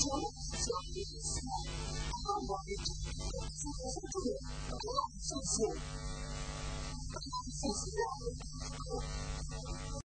主将你所盼望的祝福中得到实现。但是，让我们